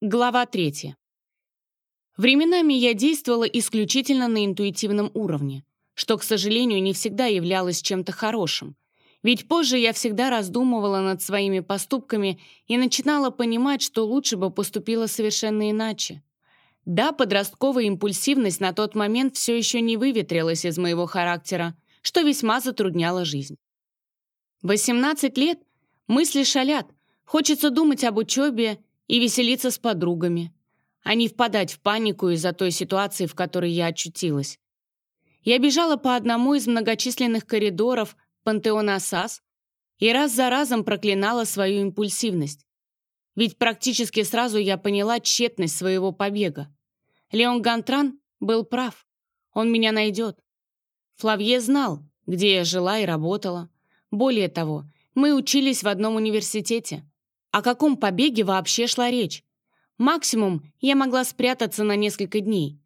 Глава 3. Временами я действовала исключительно на интуитивном уровне, что, к сожалению, не всегда являлось чем-то хорошим. Ведь позже я всегда раздумывала над своими поступками и начинала понимать, что лучше бы поступила совершенно иначе. Да, подростковая импульсивность на тот момент все еще не выветрилась из моего характера, что весьма затрудняло жизнь. 18 лет мысли шалят, хочется думать об учебе и веселиться с подругами, а не впадать в панику из-за той ситуации, в которой я очутилась. Я бежала по одному из многочисленных коридоров пантеона САС и раз за разом проклинала свою импульсивность. Ведь практически сразу я поняла тщетность своего побега. Леон Гантран был прав. Он меня найдет. Флавье знал, где я жила и работала. Более того, мы учились в одном университете. О каком побеге вообще шла речь? Максимум я могла спрятаться на несколько дней.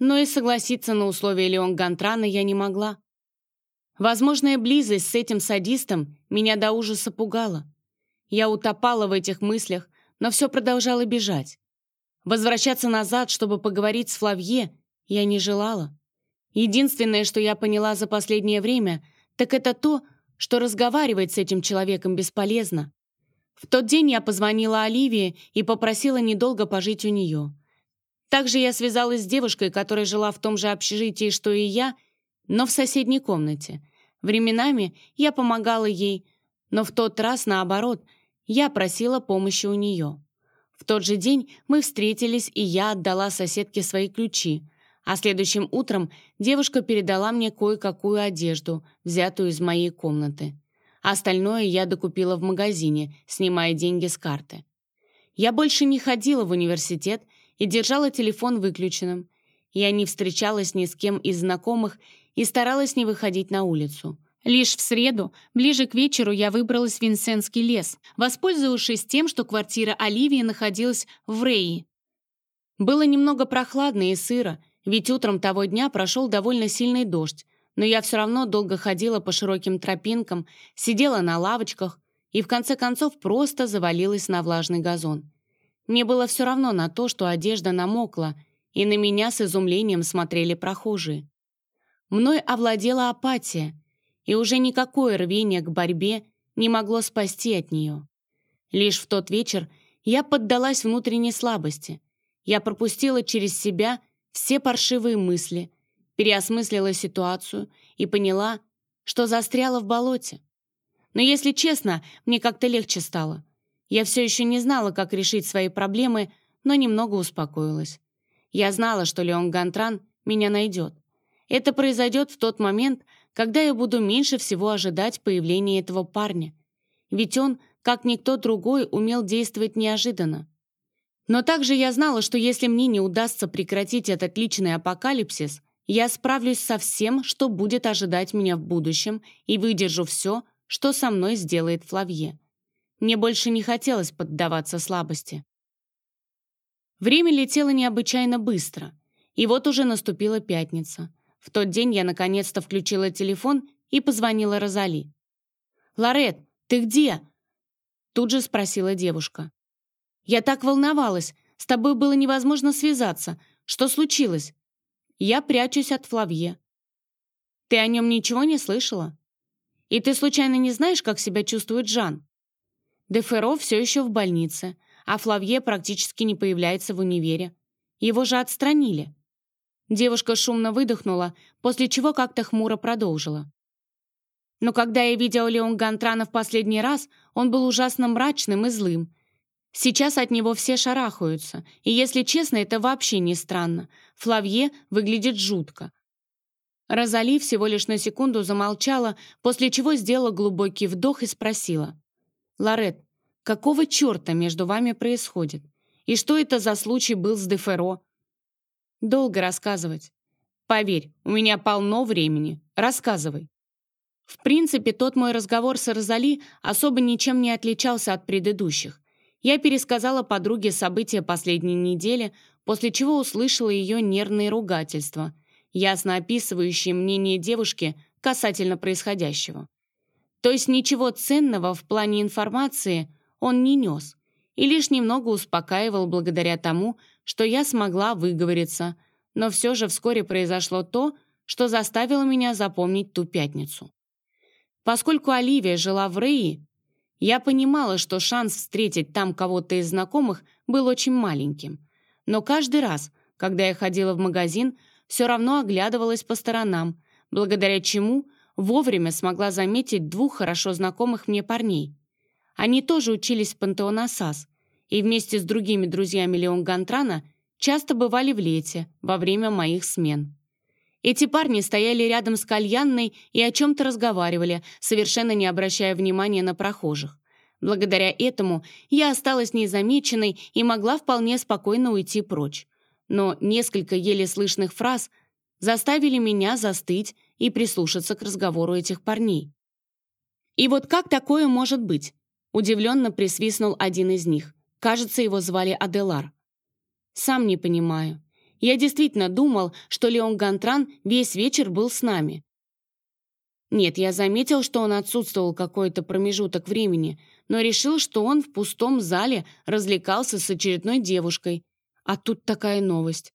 Но и согласиться на условия Леон Гантрана я не могла. Возможная близость с этим садистом меня до ужаса пугала. Я утопала в этих мыслях, но все продолжало бежать. Возвращаться назад, чтобы поговорить с Флавье, я не желала. Единственное, что я поняла за последнее время, так это то, что разговаривать с этим человеком бесполезно. В тот день я позвонила Оливии и попросила недолго пожить у нее. Также я связалась с девушкой, которая жила в том же общежитии, что и я, но в соседней комнате. Временами я помогала ей, но в тот раз, наоборот, я просила помощи у нее. В тот же день мы встретились, и я отдала соседке свои ключи, а следующим утром девушка передала мне кое-какую одежду, взятую из моей комнаты. Остальное я докупила в магазине, снимая деньги с карты. Я больше не ходила в университет и держала телефон выключенным. Я не встречалась ни с кем из знакомых и старалась не выходить на улицу. Лишь в среду, ближе к вечеру, я выбралась в Винсентский лес, воспользовавшись тем, что квартира Оливии находилась в Рейи. Было немного прохладно и сыро, ведь утром того дня прошел довольно сильный дождь, но я все равно долго ходила по широким тропинкам, сидела на лавочках и в конце концов просто завалилась на влажный газон. Мне было все равно на то, что одежда намокла, и на меня с изумлением смотрели прохожие. Мной овладела апатия, и уже никакое рвение к борьбе не могло спасти от нее. Лишь в тот вечер я поддалась внутренней слабости. Я пропустила через себя все паршивые мысли, переосмыслила ситуацию и поняла, что застряла в болоте. Но, если честно, мне как-то легче стало. Я все еще не знала, как решить свои проблемы, но немного успокоилась. Я знала, что Леон Гантран меня найдет. Это произойдет в тот момент, когда я буду меньше всего ожидать появления этого парня. Ведь он, как никто другой, умел действовать неожиданно. Но также я знала, что если мне не удастся прекратить этот личный апокалипсис, я справлюсь со всем, что будет ожидать меня в будущем, и выдержу все, что со мной сделает Флавье. Мне больше не хотелось поддаваться слабости. Время летело необычайно быстро, и вот уже наступила пятница. В тот день я наконец-то включила телефон и позвонила Розали. «Лорет, ты где?» Тут же спросила девушка. «Я так волновалась. С тобой было невозможно связаться. Что случилось?» Я прячусь от Флавье. Ты о нем ничего не слышала? И ты случайно не знаешь, как себя чувствует Жан? Деферо все еще в больнице, а Флавье практически не появляется в универе. Его же отстранили. Девушка шумно выдохнула, после чего как-то хмуро продолжила. Но когда я видела Леон Гантрана в последний раз, он был ужасно мрачным и злым, Сейчас от него все шарахаются, и, если честно, это вообще не странно. Флавье выглядит жутко. Розали всего лишь на секунду замолчала, после чего сделала глубокий вдох и спросила. «Лорет, какого черта между вами происходит? И что это за случай был с Деферо?» «Долго рассказывать. Поверь, у меня полно времени. Рассказывай». В принципе, тот мой разговор с Розали особо ничем не отличался от предыдущих. Я пересказала подруге события последней недели, после чего услышала ее нервные ругательства, ясно описывающие мнение девушки касательно происходящего. То есть ничего ценного в плане информации он не нес. и лишь немного успокаивал благодаря тому, что я смогла выговориться, но все же вскоре произошло то, что заставило меня запомнить ту пятницу. Поскольку Оливия жила в Рее, я понимала, что шанс встретить там кого-то из знакомых был очень маленьким. Но каждый раз, когда я ходила в магазин, все равно оглядывалась по сторонам, благодаря чему вовремя смогла заметить двух хорошо знакомых мне парней. Они тоже учились в Пантеонасас и вместе с другими друзьями Леон Гантрана часто бывали в лете во время моих смен. Эти парни стояли рядом с кальянной и о чем-то разговаривали, совершенно не обращая внимания на прохожих. Благодаря этому я осталась незамеченной и могла вполне спокойно уйти прочь. Но несколько еле слышных фраз заставили меня застыть и прислушаться к разговору этих парней. «И вот как такое может быть?» Удивленно присвистнул один из них. Кажется, его звали Аделар. «Сам не понимаю. Я действительно думал, что Леон Гантран весь вечер был с нами. Нет, я заметил, что он отсутствовал какой-то промежуток времени, но решил, что он в пустом зале развлекался с очередной девушкой. А тут такая новость.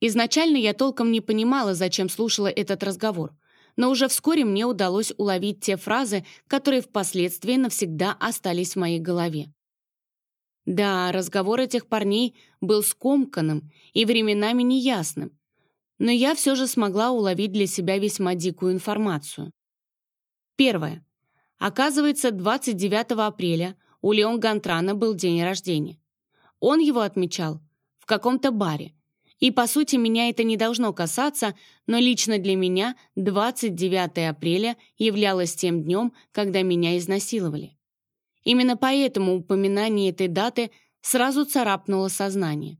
Изначально я толком не понимала, зачем слушала этот разговор, но уже вскоре мне удалось уловить те фразы, которые впоследствии навсегда остались в моей голове. Да, разговор этих парней был скомканным и временами неясным, но я все же смогла уловить для себя весьма дикую информацию. Первое. Оказывается, 29 апреля у Леон Гантрана был день рождения. Он его отмечал в каком-то баре. И, по сути, меня это не должно касаться, но лично для меня 29 апреля являлось тем днем, когда меня изнасиловали. Именно поэтому упоминание этой даты сразу царапнуло сознание.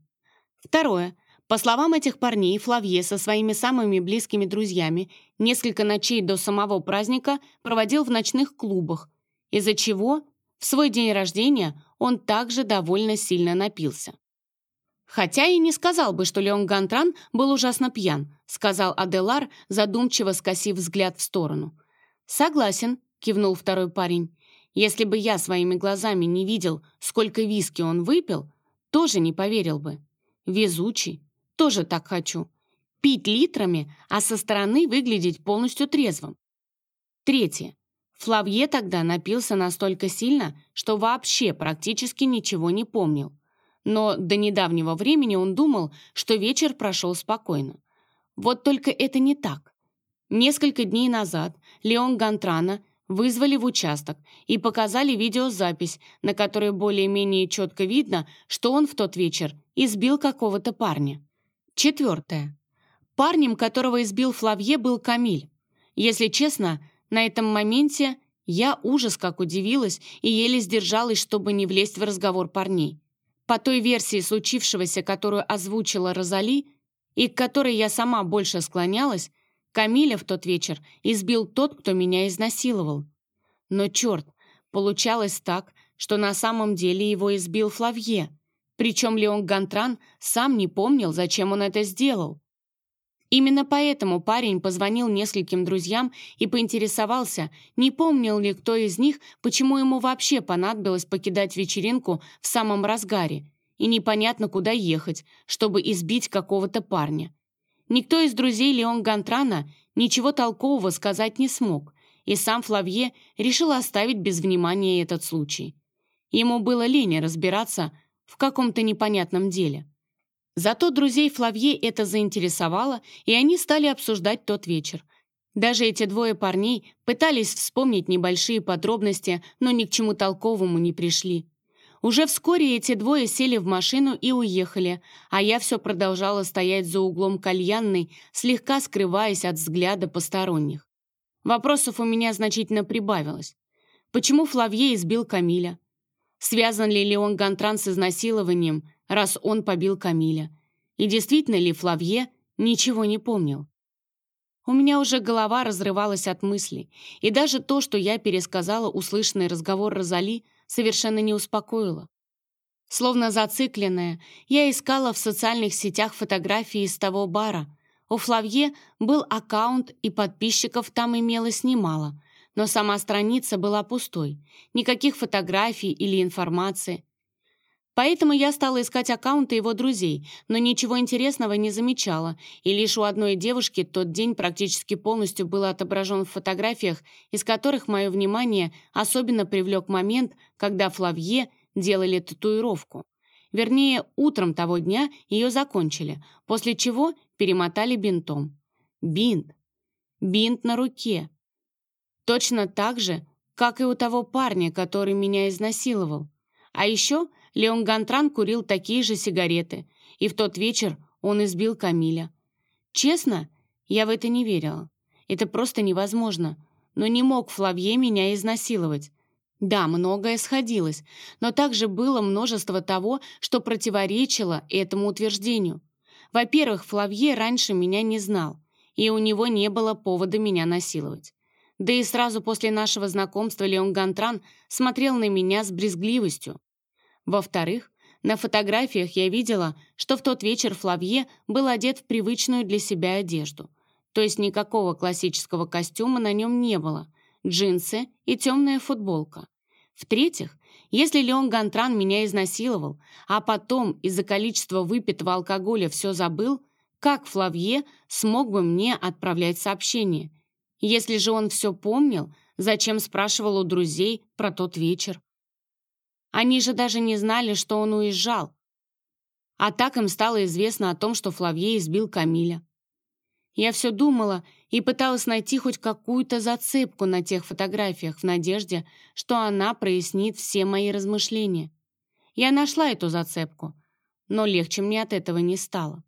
Второе. По словам этих парней, Флавье со своими самыми близкими друзьями несколько ночей до самого праздника проводил в ночных клубах, из-за чего в свой день рождения он также довольно сильно напился. «Хотя и не сказал бы, что Леон Гантран был ужасно пьян», сказал Аделар, задумчиво скосив взгляд в сторону. «Согласен», — кивнул второй парень. Если бы я своими глазами не видел, сколько виски он выпил, тоже не поверил бы. Везучий. Тоже так хочу. Пить литрами, а со стороны выглядеть полностью трезвым. Третье. Флавье тогда напился настолько сильно, что вообще практически ничего не помнил. Но до недавнего времени он думал, что вечер прошел спокойно. Вот только это не так. Несколько дней назад Леон Гантрана Вызвали в участок и показали видеозапись, на которой более-менее четко видно, что он в тот вечер избил какого-то парня. Четвертое. Парнем, которого избил Флавье, был Камиль. Если честно, на этом моменте я ужас как удивилась и еле сдержалась, чтобы не влезть в разговор парней. По той версии случившегося, которую озвучила Розали, и к которой я сама больше склонялась, Камиля в тот вечер избил тот, кто меня изнасиловал. Но черт, получалось так, что на самом деле его избил Флавье. Причем Леон Гантран сам не помнил, зачем он это сделал. Именно поэтому парень позвонил нескольким друзьям и поинтересовался, не помнил ли кто из них, почему ему вообще понадобилось покидать вечеринку в самом разгаре, и непонятно куда ехать, чтобы избить какого-то парня. Никто из друзей Леон Гантрана ничего толкового сказать не смог, и сам Флавье решил оставить без внимания этот случай. Ему было лень разбираться в каком-то непонятном деле. Зато друзей Флавье это заинтересовало, и они стали обсуждать тот вечер. Даже эти двое парней пытались вспомнить небольшие подробности, но ни к чему толковому не пришли. Уже вскоре эти двое сели в машину и уехали, а я все продолжала стоять за углом кальянной, слегка скрываясь от взгляда посторонних. Вопросов у меня значительно прибавилось. Почему Флавье избил Камиля? Связан ли Леон Гантран с изнасилованием, раз он побил Камиля? И действительно ли Флавье ничего не помнил? У меня уже голова разрывалась от мыслей, и даже то, что я пересказала услышанный разговор Розали – совершенно не успокоило. Словно зацикленная, я искала в социальных сетях фотографии из того бара. У Флавье был аккаунт, и подписчиков там имелось немало, но сама страница была пустой, никаких фотографий или информации. Поэтому я стала искать аккаунты его друзей, но ничего интересного не замечала, и лишь у одной девушки тот день практически полностью был отображен в фотографиях, из которых мое внимание особенно привлек момент, когда Флавье делали татуировку. Вернее, утром того дня ее закончили, после чего перемотали бинтом. Бинт. Бинт на руке. Точно так же, как и у того парня, который меня изнасиловал. А еще Леон Гантран курил такие же сигареты, и в тот вечер он избил Камиля. Честно, я в это не верила. Это просто невозможно. Но не мог Флавье меня изнасиловать. Да, многое сходилось, но также было множество того, что противоречило этому утверждению. Во-первых, Флавье раньше меня не знал, и у него не было повода меня насиловать. Да и сразу после нашего знакомства Леон Гантран смотрел на меня с брезгливостью. Во-вторых, на фотографиях я видела, что в тот вечер Флавье был одет в привычную для себя одежду. То есть никакого классического костюма на нем не было, джинсы и темная футболка. В-третьих, если Леон Гантран меня изнасиловал, а потом из-за количества выпитого алкоголя все забыл, как Флавье смог бы мне отправлять сообщение? Если же он все помнил, зачем спрашивал у друзей про тот вечер? Они же даже не знали, что он уезжал. А так им стало известно о том, что Флавье избил Камиля. Я все думала и пыталась найти хоть какую-то зацепку на тех фотографиях в надежде, что она прояснит все мои размышления. Я нашла эту зацепку, но легче мне от этого не стало.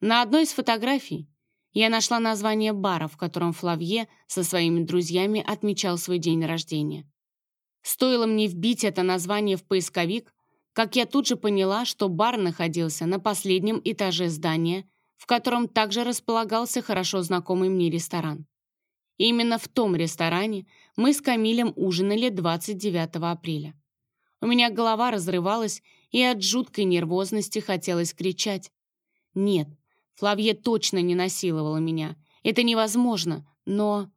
На одной из фотографий я нашла название бара, в котором Флавье со своими друзьями отмечал свой день рождения. Стоило мне вбить это название в поисковик, как я тут же поняла, что бар находился на последнем этаже здания, в котором также располагался хорошо знакомый мне ресторан. именно в том ресторане мы с Камилем ужинали 29 апреля. У меня голова разрывалась, и от жуткой нервозности хотелось кричать. Нет, Флавье точно не насиловала меня. Это невозможно, но...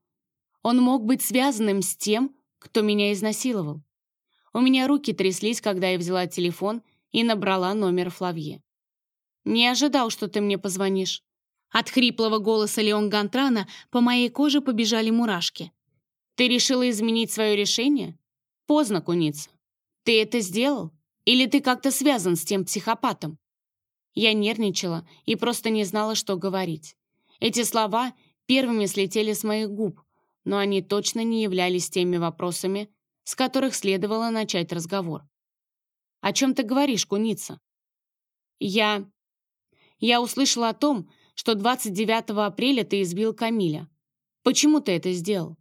Он мог быть связанным с тем, кто меня изнасиловал. У меня руки тряслись, когда я взяла телефон и набрала номер Флавье. «Не ожидал, что ты мне позвонишь». От хриплого голоса Леон Гантрана по моей коже побежали мурашки. «Ты решила изменить свое решение? Поздно, куница. Ты это сделал? Или ты как-то связан с тем психопатом?» Я нервничала и просто не знала, что говорить. Эти слова первыми слетели с моих губ, но они точно не являлись теми вопросами, с которых следовало начать разговор. «О чем ты говоришь, куница?» «Я... я услышала о том, что 29 апреля ты избил Камиля. Почему ты это сделал?»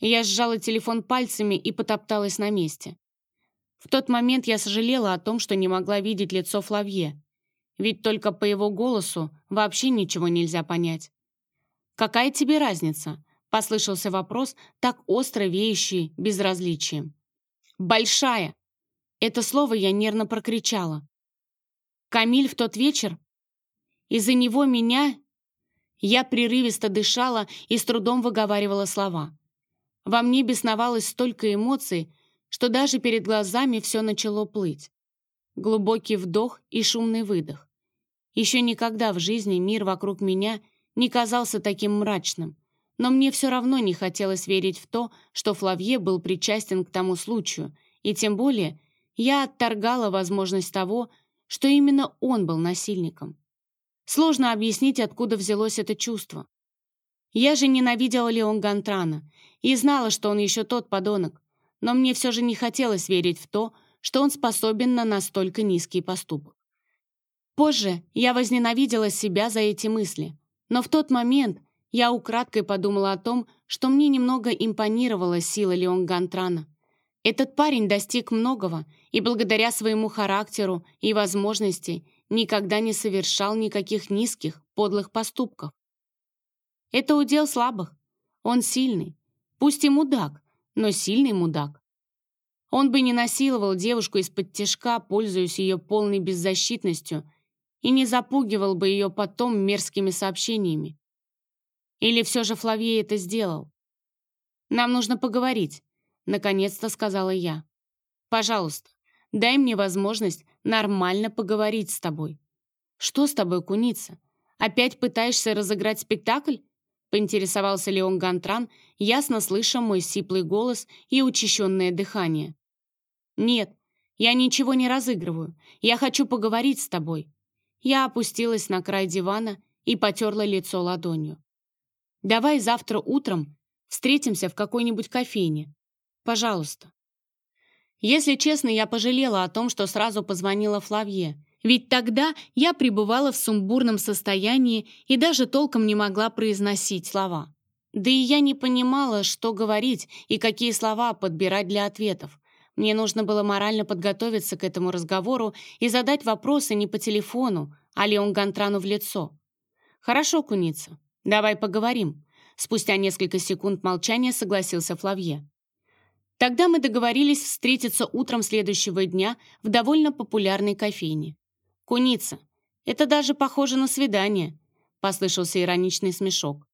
Я сжала телефон пальцами и потопталась на месте. В тот момент я сожалела о том, что не могла видеть лицо Флавье, ведь только по его голосу вообще ничего нельзя понять. «Какая тебе разница?» Послышался вопрос, так остро веющий безразличием. «Большая!» Это слово я нервно прокричала. Камиль в тот вечер? Из-за него меня... Я прерывисто дышала и с трудом выговаривала слова. Во мне бесновалось столько эмоций, что даже перед глазами все начало плыть. Глубокий вдох и шумный выдох. Еще никогда в жизни мир вокруг меня не казался таким мрачным, но мне все равно не хотелось верить в то, что Флавье был причастен к тому случаю, и тем более я отторгала возможность того, что именно он был насильником. Сложно объяснить, откуда взялось это чувство. Я же ненавидела Леон Гантрана и знала, что он еще тот подонок, но мне все же не хотелось верить в то, что он способен на настолько низкий поступок. Позже я возненавидела себя за эти мысли, но в тот момент я украдкой подумала о том, что мне немного импонировала сила Леон Гантрана. Этот парень достиг многого и благодаря своему характеру и возможностей никогда не совершал никаких низких, подлых поступков. Это удел слабых. Он сильный. Пусть и мудак, но сильный мудак. Он бы не насиловал девушку из-под тяжка, пользуясь ее полной беззащитностью, и не запугивал бы ее потом мерзкими сообщениями. Или все же Флавье это сделал? «Нам нужно поговорить», — наконец-то сказала я. «Пожалуйста, Дай мне возможность нормально поговорить с тобой». «Что с тобой, куница? Опять пытаешься разыграть спектакль?» поинтересовался Леон Гантран, ясно слыша мой сиплый голос и учащенное дыхание. «Нет, я ничего не разыгрываю. Я хочу поговорить с тобой». Я опустилась на край дивана и потерла лицо ладонью. «Давай завтра утром встретимся в какой-нибудь кофейне. Пожалуйста». Если честно, я пожалела о том, что сразу позвонила Флавье, ведь тогда я пребывала в сумбурном состоянии и даже толком не могла произносить слова. Да и я не понимала, что говорить и какие слова подбирать для ответов. Мне нужно было морально подготовиться к этому разговору и задать вопросы не по телефону, а Леон Гантрану в лицо. «Хорошо, куница, давай поговорим». Спустя несколько секунд молчания согласился Флавье. Тогда мы договорились встретиться утром следующего дня в довольно популярной кофейне. «Куница, это даже похоже на свидание», — послышался ироничный смешок.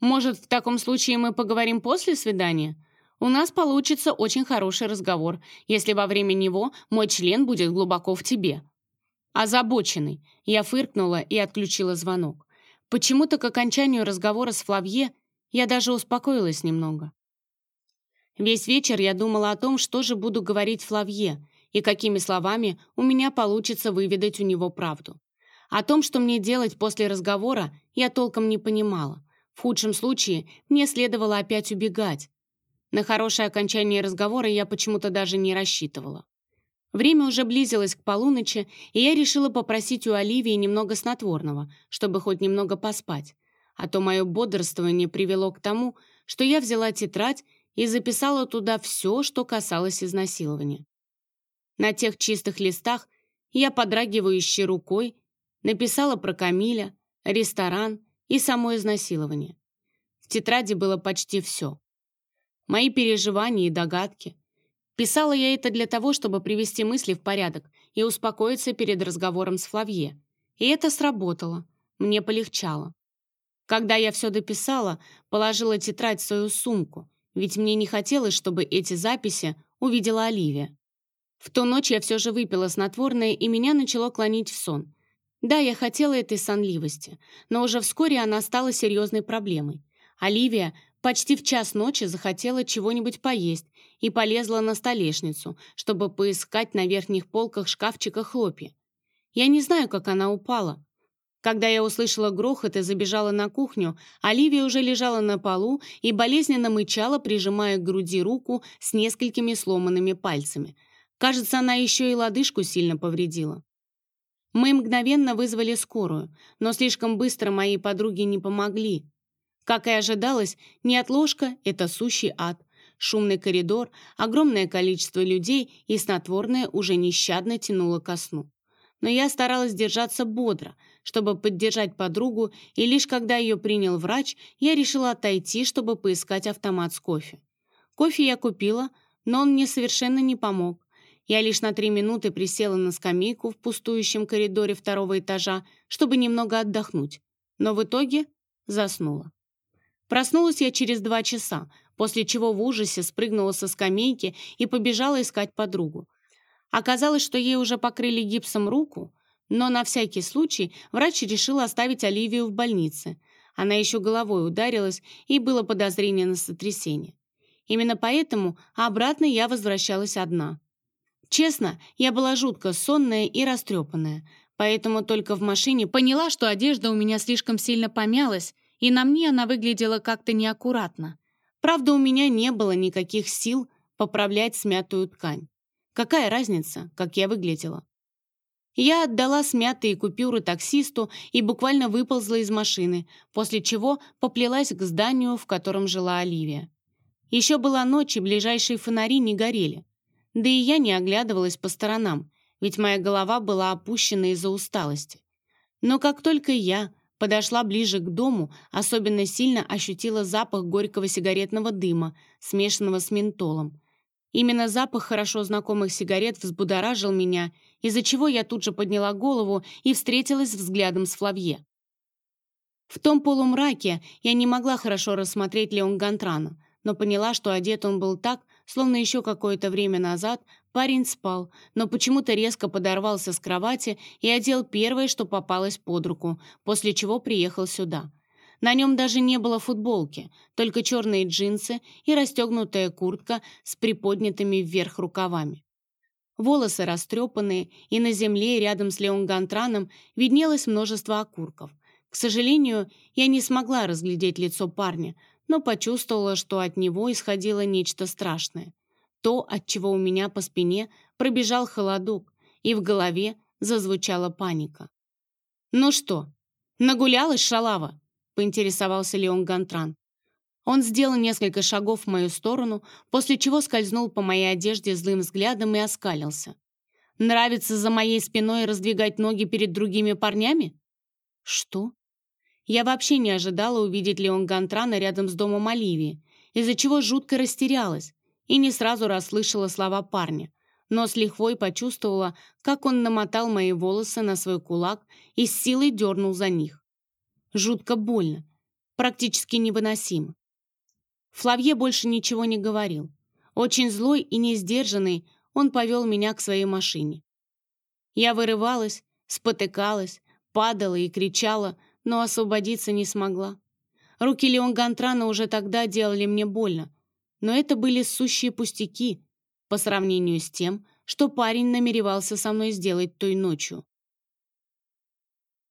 «Может, в таком случае мы поговорим после свидания? У нас получится очень хороший разговор, если во время него мой член будет глубоко в тебе». Озабоченный, я фыркнула и отключила звонок. Почему-то к окончанию разговора с Флавье я даже успокоилась немного. Весь вечер я думала о том, что же буду говорить Флавье, и какими словами у меня получится выведать у него правду. О том, что мне делать после разговора, я толком не понимала. В худшем случае мне следовало опять убегать. На хорошее окончание разговора я почему-то даже не рассчитывала. Время уже близилось к полуночи, и я решила попросить у Оливии немного снотворного, чтобы хоть немного поспать. А то мое бодрствование привело к тому, что я взяла тетрадь и записала туда все, что касалось изнасилования. На тех чистых листах я подрагивающей рукой написала про Камиля, ресторан и само изнасилование. В тетради было почти все. Мои переживания и догадки. Писала я это для того, чтобы привести мысли в порядок и успокоиться перед разговором с Флавье. И это сработало. Мне полегчало. Когда я все дописала, положила тетрадь в свою сумку, ведь мне не хотелось, чтобы эти записи увидела Оливия. В ту ночь я все же выпила снотворное, и меня начало клонить в сон. Да, я хотела этой сонливости, но уже вскоре она стала серьезной проблемой. Оливия почти в час ночи захотела чего-нибудь поесть и полезла на столешницу, чтобы поискать на верхних полках шкафчика хлопья. Я не знаю, как она упала. Когда я услышала грохот и забежала на кухню, Оливия уже лежала на полу и болезненно мычала, прижимая к груди руку с несколькими сломанными пальцами — Кажется, она еще и лодыжку сильно повредила. Мы мгновенно вызвали скорую, но слишком быстро мои подруги не помогли. Как и ожидалось, неотложка — это сущий ад. Шумный коридор, огромное количество людей и снотворное уже нещадно тянуло ко сну. Но я старалась держаться бодро, чтобы поддержать подругу, и лишь когда ее принял врач, я решила отойти, чтобы поискать автомат с кофе. Кофе я купила, но он мне совершенно не помог. Я лишь на три минуты присела на скамейку в пустующем коридоре второго этажа, чтобы немного отдохнуть, но в итоге заснула. Проснулась я через два часа, после чего в ужасе спрыгнула со скамейки и побежала искать подругу. Оказалось, что ей уже покрыли гипсом руку, но на всякий случай врач решил оставить Оливию в больнице. Она еще головой ударилась, и было подозрение на сотрясение. Именно поэтому обратно я возвращалась одна. Честно, я была жутко сонная и растрепанная, поэтому только в машине поняла, что одежда у меня слишком сильно помялась, и на мне она выглядела как-то неаккуратно. Правда, у меня не было никаких сил поправлять смятую ткань. Какая разница, как я выглядела? Я отдала смятые купюры таксисту и буквально выползла из машины, после чего поплелась к зданию, в котором жила Оливия. Еще была ночь, и ближайшие фонари не горели. Да и я не оглядывалась по сторонам, ведь моя голова была опущена из-за усталости. Но как только я подошла ближе к дому, особенно сильно ощутила запах горького сигаретного дыма, смешанного с ментолом. Именно запах хорошо знакомых сигарет взбудоражил меня, из-за чего я тут же подняла голову и встретилась взглядом с Флавье. В том полумраке я не могла хорошо рассмотреть Леон Гантрана, но поняла, что одет он был так, словно еще какое-то время назад парень спал, но почему-то резко подорвался с кровати и одел первое, что попалось под руку, после чего приехал сюда. На нем даже не было футболки, только черные джинсы и расстегнутая куртка с приподнятыми вверх рукавами. Волосы растрепанные, и на земле рядом с Леон Гантраном виднелось множество окурков. К сожалению, я не смогла разглядеть лицо парня, но почувствовала, что от него исходило нечто страшное. То, от чего у меня по спине пробежал холодок, и в голове зазвучала паника. «Ну что, нагулялась шалава?» — поинтересовался Леон Гантран. Он сделал несколько шагов в мою сторону, после чего скользнул по моей одежде злым взглядом и оскалился. «Нравится за моей спиной раздвигать ноги перед другими парнями?» «Что?» Я вообще не ожидала увидеть Леон Гантрана рядом с домом Оливии, из-за чего жутко растерялась и не сразу расслышала слова парня, но с лихвой почувствовала, как он намотал мои волосы на свой кулак и с силой дернул за них. Жутко больно, практически невыносимо. Флавье больше ничего не говорил. Очень злой и несдержанный, он повел меня к своей машине. Я вырывалась, спотыкалась, падала и кричала, но освободиться не смогла. Руки Леон Гантрана уже тогда делали мне больно, но это были сущие пустяки по сравнению с тем, что парень намеревался со мной сделать той ночью.